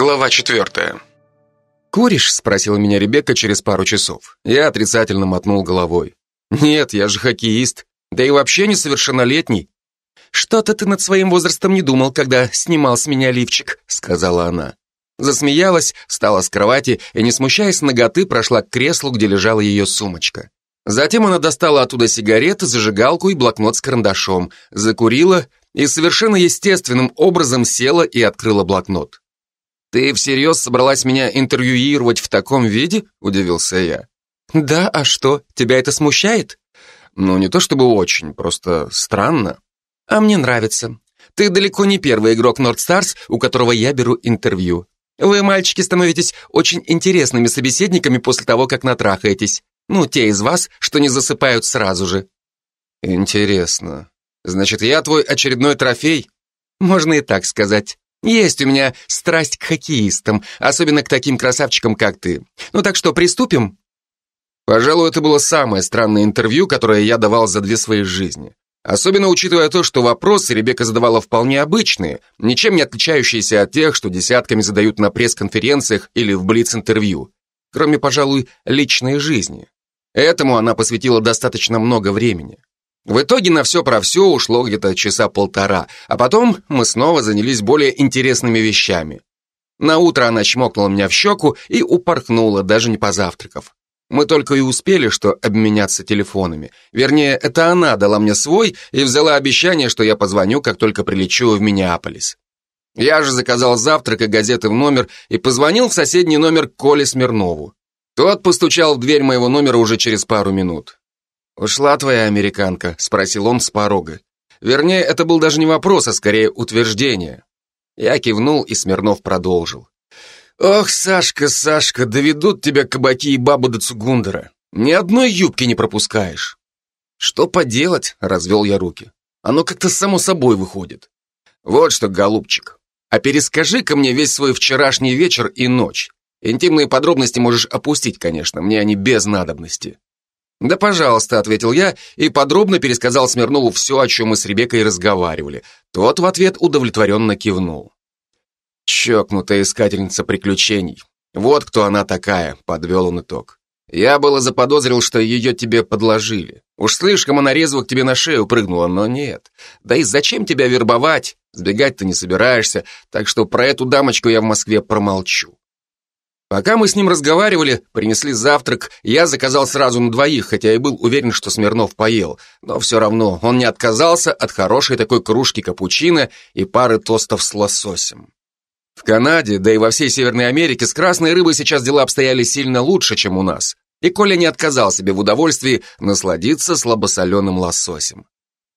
Глава четвертая. «Куришь?» — спросила меня Ребекка через пару часов. Я отрицательно мотнул головой. «Нет, я же хоккеист. Да и вообще несовершеннолетний». «Что-то ты над своим возрастом не думал, когда снимал с меня лифчик», — сказала она. Засмеялась, встала с кровати и, не смущаясь ноготы, прошла к креслу, где лежала ее сумочка. Затем она достала оттуда сигареты, зажигалку и блокнот с карандашом, закурила и совершенно естественным образом села и открыла блокнот. «Ты всерьез собралась меня интервьюировать в таком виде?» – удивился я. «Да, а что, тебя это смущает?» «Ну, не то чтобы очень, просто странно». «А мне нравится. Ты далеко не первый игрок Nord Stars, у которого я беру интервью. Вы, мальчики, становитесь очень интересными собеседниками после того, как натрахаетесь. Ну, те из вас, что не засыпают сразу же». «Интересно. Значит, я твой очередной трофей?» «Можно и так сказать. Есть у меня страсть к хоккеистам, особенно к таким красавчикам, как ты. Ну так что, приступим? Пожалуй, это было самое странное интервью, которое я давал за две свои жизни. Особенно учитывая то, что вопросы Ребекка задавала вполне обычные, ничем не отличающиеся от тех, что десятками задают на пресс-конференциях или в блиц-интервью, кроме, пожалуй, личной жизни. Этому она посвятила достаточно много времени. В итоге на все про все ушло где-то часа полтора, а потом мы снова занялись более интересными вещами. На утро она чмокнула меня в щеку и упорхнула, даже не позавтракав. Мы только и успели, что обменяться телефонами. Вернее, это она дала мне свой и взяла обещание, что я позвоню, как только прилечу в Миннеаполис. Я же заказал завтрак и газеты в номер и позвонил в соседний номер Коле Смирнову. Тот постучал в дверь моего номера уже через пару минут. «Ушла твоя американка?» – спросил он с порога. Вернее, это был даже не вопрос, а скорее утверждение. Я кивнул, и Смирнов продолжил. «Ох, Сашка, Сашка, доведут тебя кабаки и бабы до Цугундера. Ни одной юбки не пропускаешь». «Что поделать?» – развел я руки. «Оно как-то само собой выходит. Вот что, голубчик, а перескажи-ка мне весь свой вчерашний вечер и ночь. Интимные подробности можешь опустить, конечно, мне они без надобности». «Да, пожалуйста», — ответил я и подробно пересказал Смирнову все, о чем мы с Ребеккой разговаривали. Тот в ответ удовлетворенно кивнул. «Чокнутая искательница приключений. Вот кто она такая», — подвел он итог. «Я было заподозрил, что ее тебе подложили. Уж слишком она резво к тебе на шею прыгнула, но нет. Да и зачем тебя вербовать? Сбегать ты не собираешься, так что про эту дамочку я в Москве промолчу. Пока мы с ним разговаривали, принесли завтрак, я заказал сразу на двоих, хотя и был уверен, что Смирнов поел. Но все равно он не отказался от хорошей такой кружки капучино и пары тостов с лососем. В Канаде, да и во всей Северной Америке с красной рыбой сейчас дела обстояли сильно лучше, чем у нас. И Коля не отказал себе в удовольствии насладиться слабосоленым лососем.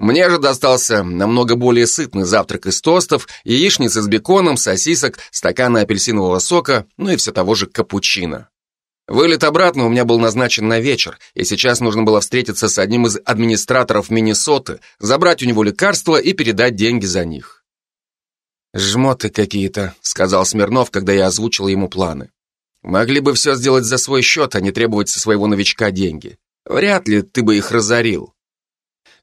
Мне же достался намного более сытный завтрак из тостов, яичницы с беконом, сосисок, стакана апельсинового сока, ну и все того же капучино. Вылет обратно у меня был назначен на вечер, и сейчас нужно было встретиться с одним из администраторов Миннесоты, забрать у него лекарства и передать деньги за них. «Жмоты какие-то», — сказал Смирнов, когда я озвучил ему планы. «Могли бы все сделать за свой счет, а не требовать со своего новичка деньги. Вряд ли ты бы их разорил».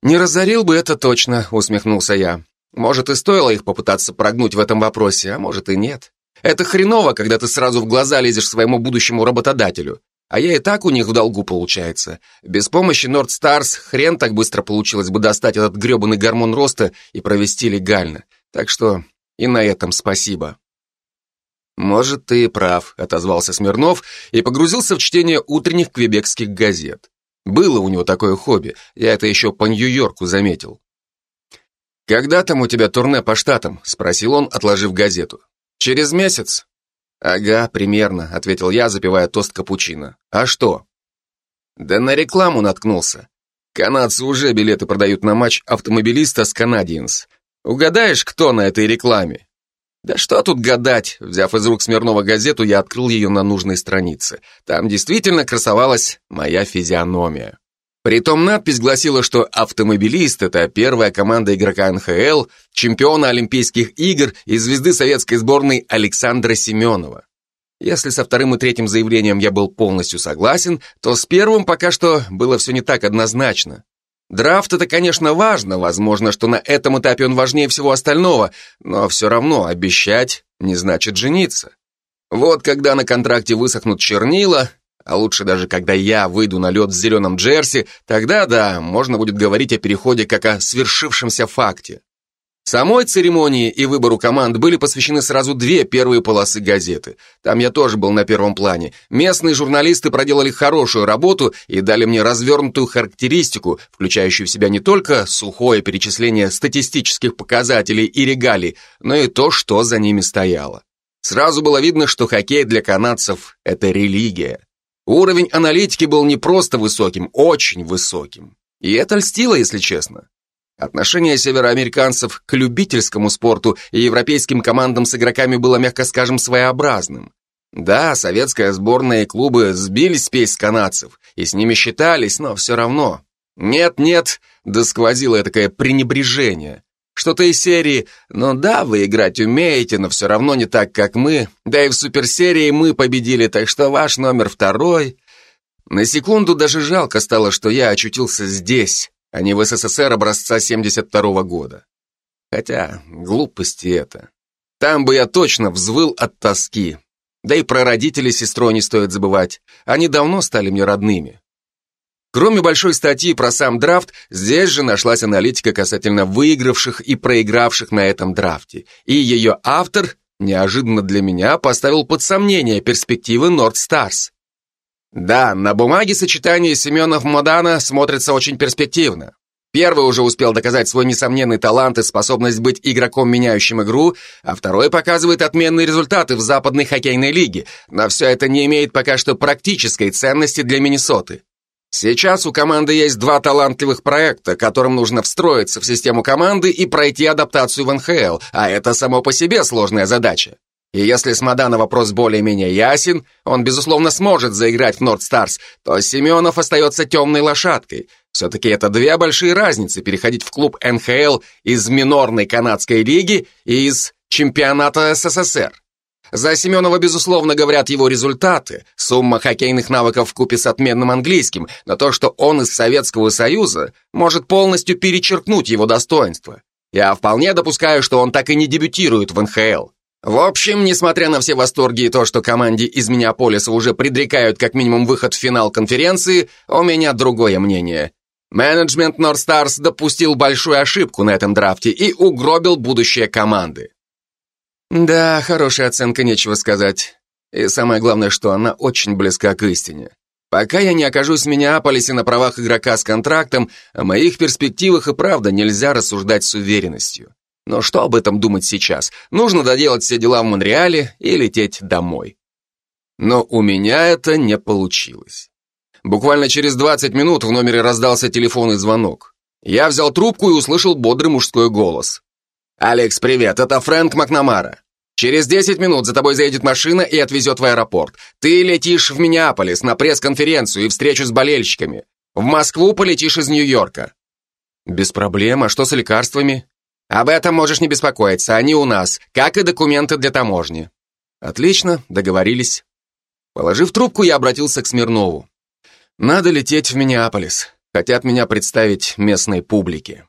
«Не разорил бы это точно», — усмехнулся я. «Может, и стоило их попытаться прогнуть в этом вопросе, а может и нет. Это хреново, когда ты сразу в глаза лезешь своему будущему работодателю. А я и так у них в долгу, получается. Без помощи Nord Stars хрен так быстро получилось бы достать этот гребаный гормон роста и провести легально. Так что и на этом спасибо». «Может, ты и прав», — отозвался Смирнов и погрузился в чтение утренних квебекских газет. Было у него такое хобби, я это еще по Нью-Йорку заметил. «Когда там у тебя турне по штатам?» – спросил он, отложив газету. «Через месяц?» «Ага, примерно», – ответил я, запивая тост капучино. «А что?» «Да на рекламу наткнулся. Канадцы уже билеты продают на матч автомобилиста с Canadiens. Угадаешь, кто на этой рекламе?» Да что тут гадать, взяв из рук Смирнова газету, я открыл ее на нужной странице. Там действительно красовалась моя физиономия. Притом надпись гласила, что автомобилист – это первая команда игрока НХЛ, чемпиона Олимпийских игр и звезды советской сборной Александра Семенова. Если со вторым и третьим заявлением я был полностью согласен, то с первым пока что было все не так однозначно. Драфт это, конечно, важно, возможно, что на этом этапе он важнее всего остального, но все равно обещать не значит жениться. Вот когда на контракте высохнут чернила, а лучше даже когда я выйду на лед с зеленым джерси, тогда да, можно будет говорить о переходе как о свершившемся факте. Самой церемонии и выбору команд были посвящены сразу две первые полосы газеты. Там я тоже был на первом плане. Местные журналисты проделали хорошую работу и дали мне развернутую характеристику, включающую в себя не только сухое перечисление статистических показателей и регалий, но и то, что за ними стояло. Сразу было видно, что хоккей для канадцев – это религия. Уровень аналитики был не просто высоким, очень высоким. И это льстило, если честно. Отношение североамериканцев к любительскому спорту и европейским командам с игроками было, мягко скажем, своеобразным. Да, советская сборная и клубы сбили спесь канадцев, и с ними считались, но все равно. Нет-нет, да сквозило такое пренебрежение. Что-то из серии «Ну да, вы играть умеете, но все равно не так, как мы. Да и в суперсерии мы победили, так что ваш номер второй». На секунду даже жалко стало, что я очутился здесь, а не в СССР образца 72 -го года. Хотя, глупости это. Там бы я точно взвыл от тоски. Да и про родителей сестрой не стоит забывать. Они давно стали мне родными. Кроме большой статьи про сам драфт, здесь же нашлась аналитика касательно выигравших и проигравших на этом драфте. И ее автор, неожиданно для меня, поставил под сомнение перспективы Nord Stars. Да, на бумаге сочетание Семенов-Модана смотрится очень перспективно. Первый уже успел доказать свой несомненный талант и способность быть игроком, меняющим игру, а второй показывает отменные результаты в западной хоккейной лиге, но все это не имеет пока что практической ценности для Миннесоты. Сейчас у команды есть два талантливых проекта, которым нужно встроиться в систему команды и пройти адаптацию в НХЛ, а это само по себе сложная задача. И если с Мадана вопрос более-менее ясен, он, безусловно, сможет заиграть в Норд Старс, то Семенов остается темной лошадкой. Все-таки это две большие разницы переходить в клуб НХЛ из минорной канадской лиги и из чемпионата СССР. За Семенова, безусловно, говорят его результаты, сумма хоккейных навыков в купе с отменным английским, но то, что он из Советского Союза, может полностью перечеркнуть его достоинство. Я вполне допускаю, что он так и не дебютирует в НХЛ. В общем, несмотря на все восторги и то, что команде из Миннеаполиса уже предрекают как минимум выход в финал конференции, у меня другое мнение. Менеджмент Норстарс допустил большую ошибку на этом драфте и угробил будущее команды. Да, хорошая оценка, нечего сказать. И самое главное, что она очень близка к истине. Пока я не окажусь в Миннеаполисе на правах игрока с контрактом, о моих перспективах и правда нельзя рассуждать с уверенностью. Но что об этом думать сейчас? Нужно доделать все дела в Монреале и лететь домой. Но у меня это не получилось. Буквально через 20 минут в номере раздался телефонный звонок. Я взял трубку и услышал бодрый мужской голос. «Алекс, привет, это Фрэнк Макнамара. Через 10 минут за тобой заедет машина и отвезет в аэропорт. Ты летишь в Миннеаполис на пресс-конференцию и встречу с болельщиками. В Москву полетишь из Нью-Йорка». «Без проблем, а что с лекарствами?» «Об этом можешь не беспокоиться, они у нас, как и документы для таможни». «Отлично, договорились». Положив трубку, я обратился к Смирнову. «Надо лететь в Миннеаполис. Хотят меня представить местной публике».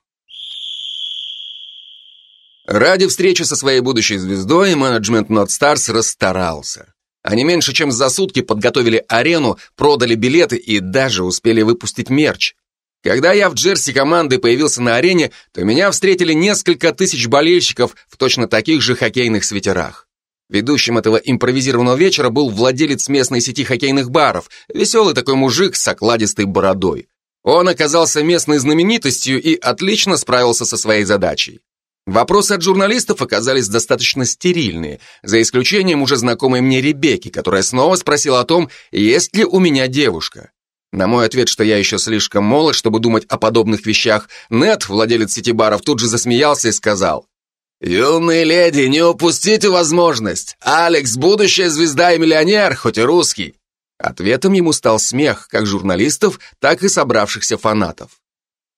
Ради встречи со своей будущей звездой менеджмент Not Stars расстарался. Они меньше чем за сутки подготовили арену, продали билеты и даже успели выпустить мерч. Когда я в джерси команды появился на арене, то меня встретили несколько тысяч болельщиков в точно таких же хоккейных свитерах. Ведущим этого импровизированного вечера был владелец местной сети хоккейных баров, веселый такой мужик с окладистой бородой. Он оказался местной знаменитостью и отлично справился со своей задачей. Вопросы от журналистов оказались достаточно стерильные, за исключением уже знакомой мне Ребекки, которая снова спросила о том, есть ли у меня девушка. На мой ответ, что я еще слишком молод, чтобы думать о подобных вещах, Нет, владелец сети баров, тут же засмеялся и сказал, «Юные леди, не упустите возможность! Алекс – будущая звезда и миллионер, хоть и русский!» Ответом ему стал смех как журналистов, так и собравшихся фанатов.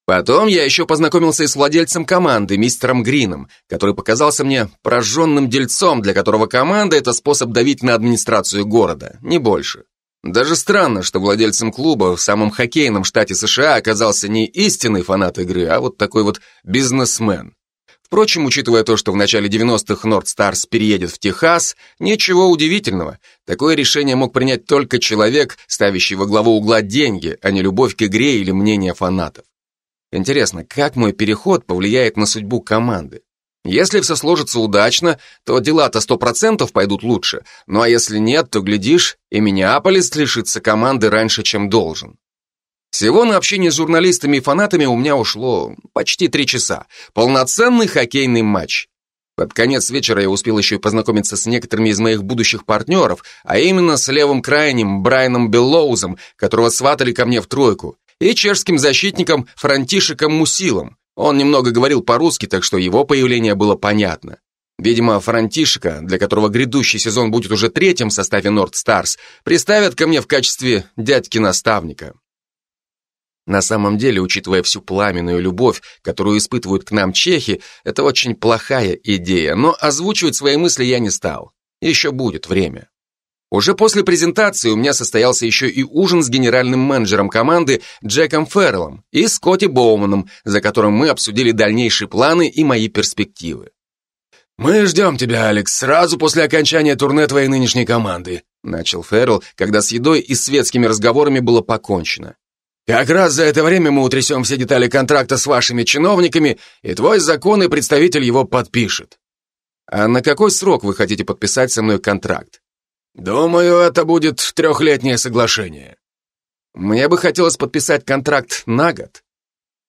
Потом я еще познакомился и с владельцем команды, мистером Грином, который показался мне прожженным дельцом, для которого команда – это способ давить на администрацию города, не больше. Даже странно, что владельцем клуба в самом хоккейном штате США оказался не истинный фанат игры, а вот такой вот бизнесмен. Впрочем, учитывая то, что в начале 90-х Норд Старс переедет в Техас, ничего удивительного. Такое решение мог принять только человек, ставящий во главу угла деньги, а не любовь к игре или мнение фанатов. Интересно, как мой переход повлияет на судьбу команды? Если все сложится удачно, то дела-то сто процентов пойдут лучше, ну а если нет, то, глядишь, и Миннеаполис лишится команды раньше, чем должен. Всего на общение с журналистами и фанатами у меня ушло почти три часа. Полноценный хоккейный матч. Под конец вечера я успел еще и познакомиться с некоторыми из моих будущих партнеров, а именно с левым крайним Брайаном Беллоузом, которого сватали ко мне в тройку, и чешским защитником Франтишиком Мусилом. Он немного говорил по-русски, так что его появление было понятно. Видимо, Франтишика, для которого грядущий сезон будет уже третьим в составе Норд Старс, приставят ко мне в качестве дядьки-наставника. На самом деле, учитывая всю пламенную любовь, которую испытывают к нам чехи, это очень плохая идея, но озвучивать свои мысли я не стал. Еще будет время. Уже после презентации у меня состоялся еще и ужин с генеральным менеджером команды Джеком Ферреллом и Скотти Боуманом, за которым мы обсудили дальнейшие планы и мои перспективы. «Мы ждем тебя, Алекс, сразу после окончания турне твоей нынешней команды», начал Феррелл, когда с едой и светскими разговорами было покончено. Как раз за это время мы утрясем все детали контракта с вашими чиновниками, и твой законный представитель его подпишет. А на какой срок вы хотите подписать со мной контракт? Думаю, это будет трехлетнее соглашение. Мне бы хотелось подписать контракт на год.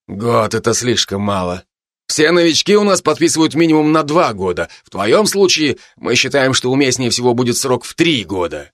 Год — это слишком мало. Все новички у нас подписывают минимум на два года. В твоем случае мы считаем, что уместнее всего будет срок в три года.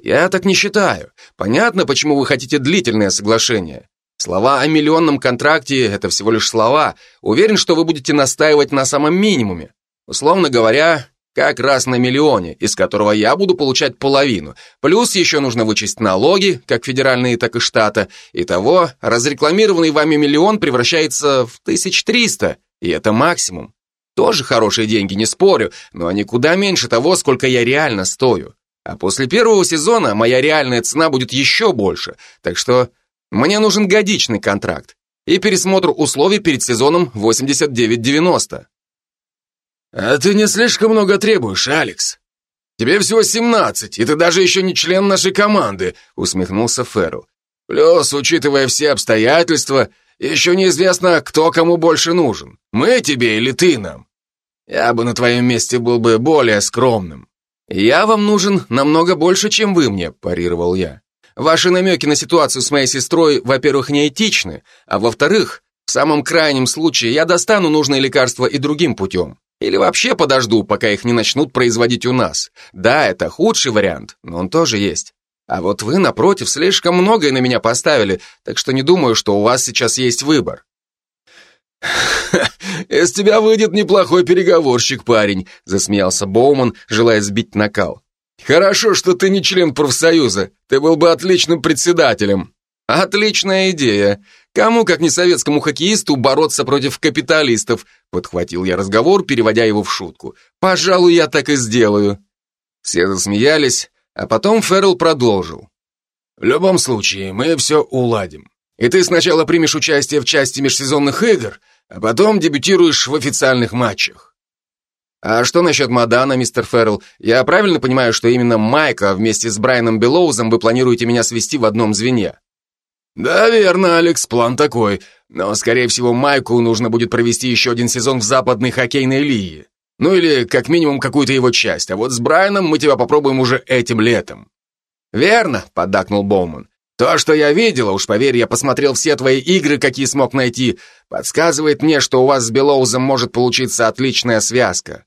Я так не считаю. Понятно, почему вы хотите длительное соглашение. Слова о миллионном контракте – это всего лишь слова. Уверен, что вы будете настаивать на самом минимуме. Условно говоря, как раз на миллионе, из которого я буду получать половину. Плюс еще нужно вычесть налоги, как федеральные, так и штата. Итого, разрекламированный вами миллион превращается в 1300, и это максимум. Тоже хорошие деньги, не спорю, но они куда меньше того, сколько я реально стою. А после первого сезона моя реальная цена будет еще больше, так что мне нужен годичный контракт и пересмотр условий перед сезоном 89-90. А ты не слишком много требуешь, Алекс. Тебе всего 17, и ты даже еще не член нашей команды, усмехнулся Ферру. Плюс, учитывая все обстоятельства, еще неизвестно, кто кому больше нужен. Мы тебе или ты нам. Я бы на твоем месте был бы более скромным. «Я вам нужен намного больше, чем вы мне», – парировал я. «Ваши намеки на ситуацию с моей сестрой, во-первых, неэтичны, а во-вторых, в самом крайнем случае я достану нужные лекарства и другим путем. Или вообще подожду, пока их не начнут производить у нас. Да, это худший вариант, но он тоже есть. А вот вы, напротив, слишком многое на меня поставили, так что не думаю, что у вас сейчас есть выбор. «Из тебя выйдет неплохой переговорщик, парень», засмеялся Боуман, желая сбить накал. «Хорошо, что ты не член профсоюза. Ты был бы отличным председателем». «Отличная идея. Кому, как не советскому хоккеисту, бороться против капиталистов?» Подхватил я разговор, переводя его в шутку. «Пожалуй, я так и сделаю». Все засмеялись, а потом Феррелл продолжил. «В любом случае, мы все уладим. И ты сначала примешь участие в части межсезонных игр, а потом дебютируешь в официальных матчах. А что насчет Мадана, мистер Феррелл? Я правильно понимаю, что именно Майка вместе с Брайаном Белоузом вы планируете меня свести в одном звене? Да, верно, Алекс, план такой. Но, скорее всего, Майку нужно будет провести еще один сезон в западной хоккейной лиге. Ну или, как минимум, какую-то его часть. А вот с Брайаном мы тебя попробуем уже этим летом. Верно, поддакнул Боуман. То, что я видел, уж поверь, я посмотрел все твои игры, какие смог найти, подсказывает мне, что у вас с Белоузом может получиться отличная связка.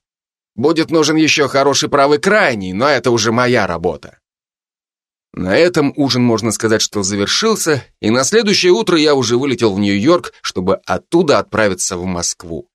Будет нужен еще хороший правый крайний, но это уже моя работа. На этом ужин, можно сказать, что завершился, и на следующее утро я уже вылетел в Нью-Йорк, чтобы оттуда отправиться в Москву.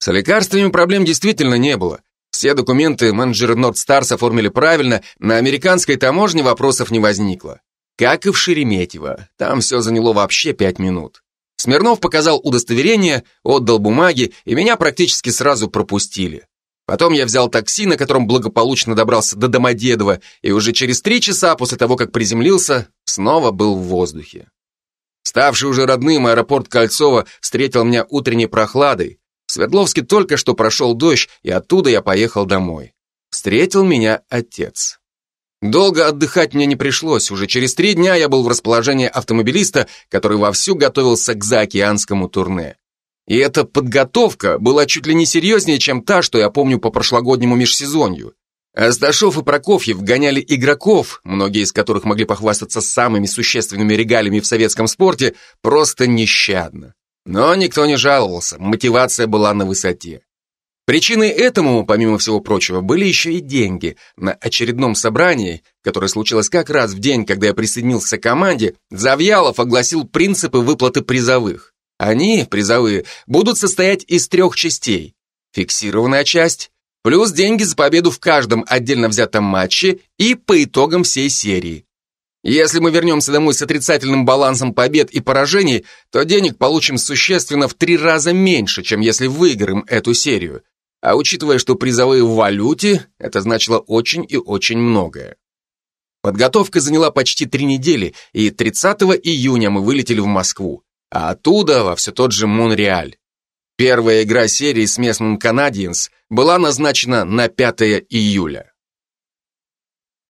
С лекарствами проблем действительно не было. Все документы менеджеры Нордстарс оформили правильно, на американской таможне вопросов не возникло. Как и в Шереметьево, там все заняло вообще пять минут. Смирнов показал удостоверение, отдал бумаги, и меня практически сразу пропустили. Потом я взял такси, на котором благополучно добрался до Домодедова, и уже через три часа после того, как приземлился, снова был в воздухе. Ставший уже родным аэропорт Кольцова встретил меня утренней прохладой, В Свердловске только что прошел дождь, и оттуда я поехал домой. Встретил меня отец. Долго отдыхать мне не пришлось. Уже через три дня я был в расположении автомобилиста, который вовсю готовился к заокеанскому турне. И эта подготовка была чуть ли не серьезнее, чем та, что я помню по прошлогоднему межсезонью. Асташов и Прокофьев гоняли игроков, многие из которых могли похвастаться самыми существенными регалиями в советском спорте, просто нещадно. Но никто не жаловался, мотивация была на высоте. Причиной этому, помимо всего прочего, были еще и деньги. На очередном собрании, которое случилось как раз в день, когда я присоединился к команде, Завьялов огласил принципы выплаты призовых. Они, призовые, будут состоять из трех частей. Фиксированная часть, плюс деньги за победу в каждом отдельно взятом матче и по итогам всей серии. Если мы вернемся домой с отрицательным балансом побед и поражений, то денег получим существенно в три раза меньше, чем если выиграем эту серию. А учитывая, что призовые в валюте, это значило очень и очень многое. Подготовка заняла почти три недели, и 30 июня мы вылетели в Москву, а оттуда во все тот же Монреаль. Первая игра серии с местным Канадиенс была назначена на 5 июля.